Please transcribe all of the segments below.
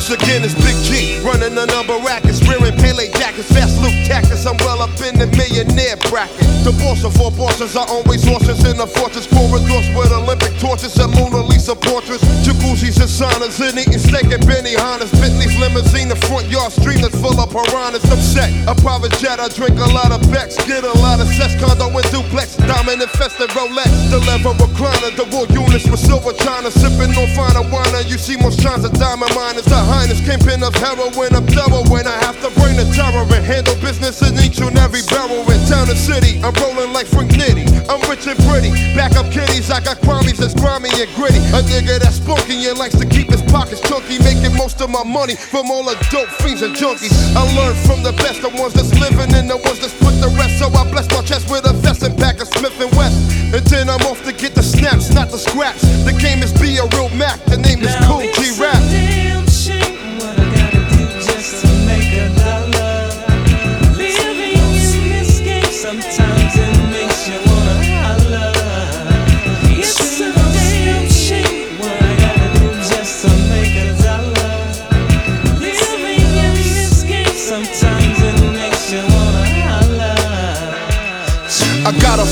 Once again, it's Big G running the number rackets, wearing Pelle jackets, fast loop tactics. I'm well up in the millionaire bracket. The boss of four bosses, I own resources in the fortress corridors with Olympic torches and Mona Lisa portraits, jacuzzis and saunas, and eating steak and Benihanas, Bentley's limousine, the front yard stream that's full of piranhas. I'm set, a private jet, I drink a lot of Bex, get a lot of sex, condo in duplex, diamond infested Rolex, lever recliner, the war units with silver china, sipping on finer wine. You see most shines of diamond miners. The highness, kingpin of heroin, I'm thorough when I have to bring the terror and handle business in each and every barrel in town and city. I'm rolling like Frank Nitti. I'm rich and pretty. Back up kitties, I got crummies that's grimy and gritty. A nigga that's spunky and likes to keep his pockets chunky. Making most of my money from all the dope fiends and junkies. I learned from the best, the ones that's living and the ones that's put the rest. So I bless my chest with a vest and pack of Smith and West. And then I'm off to get the snaps, not the scraps. The game is be a real Mac. The name is Kool G Rap.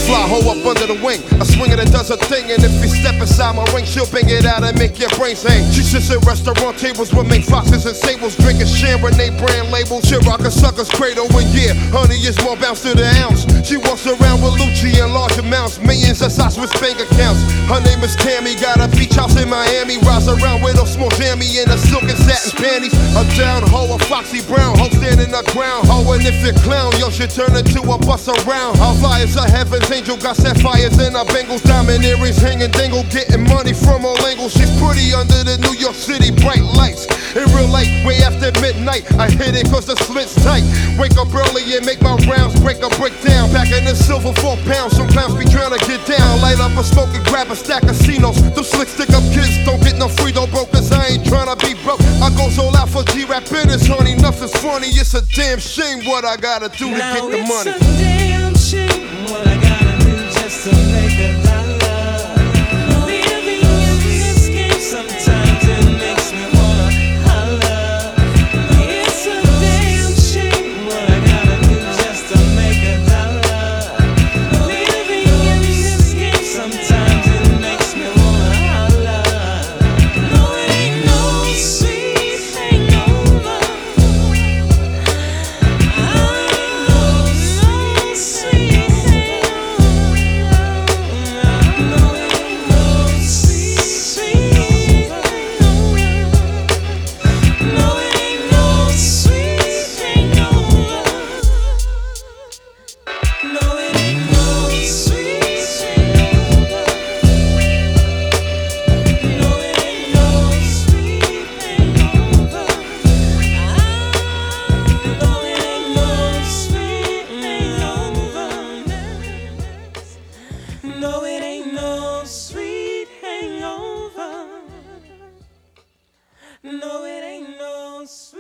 Fly hoe up under the wing. A swinger that does a thing, and if you step inside my ring, she'll bang it out and make your brains hang. She sits at restaurant tables with mink foxes and sables, drinking Chardonnay brand labels. She rock a sucker's cradle, and yeah, honey is more bounce to the ounce. She walks around with Lucci in large amounts, millions of size with bank accounts. Her name is Tammy, got a beach house in Miami. Rides around with a small jammy in a silk and satin panties. A down hoe, a foxy brown hoe, standing the ground hoe. And if you clown, yo, should turn into a bus around. Her fly is a heaven's angel, got sapphires in her bangles, diamond earrings hanging dangle, getting money from all angles. She's pretty under the New York City bright lights. In real life, way after midnight, I hit it cause the slit's tight. Wake up early and make my rounds, break a brick down. Back in the silver four pounds, some clowns be trying to get down. Light up a smoke and grab a stack of casinos. Them slick stick up kids don't get no free, don't broke, cause I ain't trying to be broke. I go all out for G-Rap business, honey, nothing's funny. It's a damn shame what I gotta do to Now get the it's money. No, it ain't no sweet.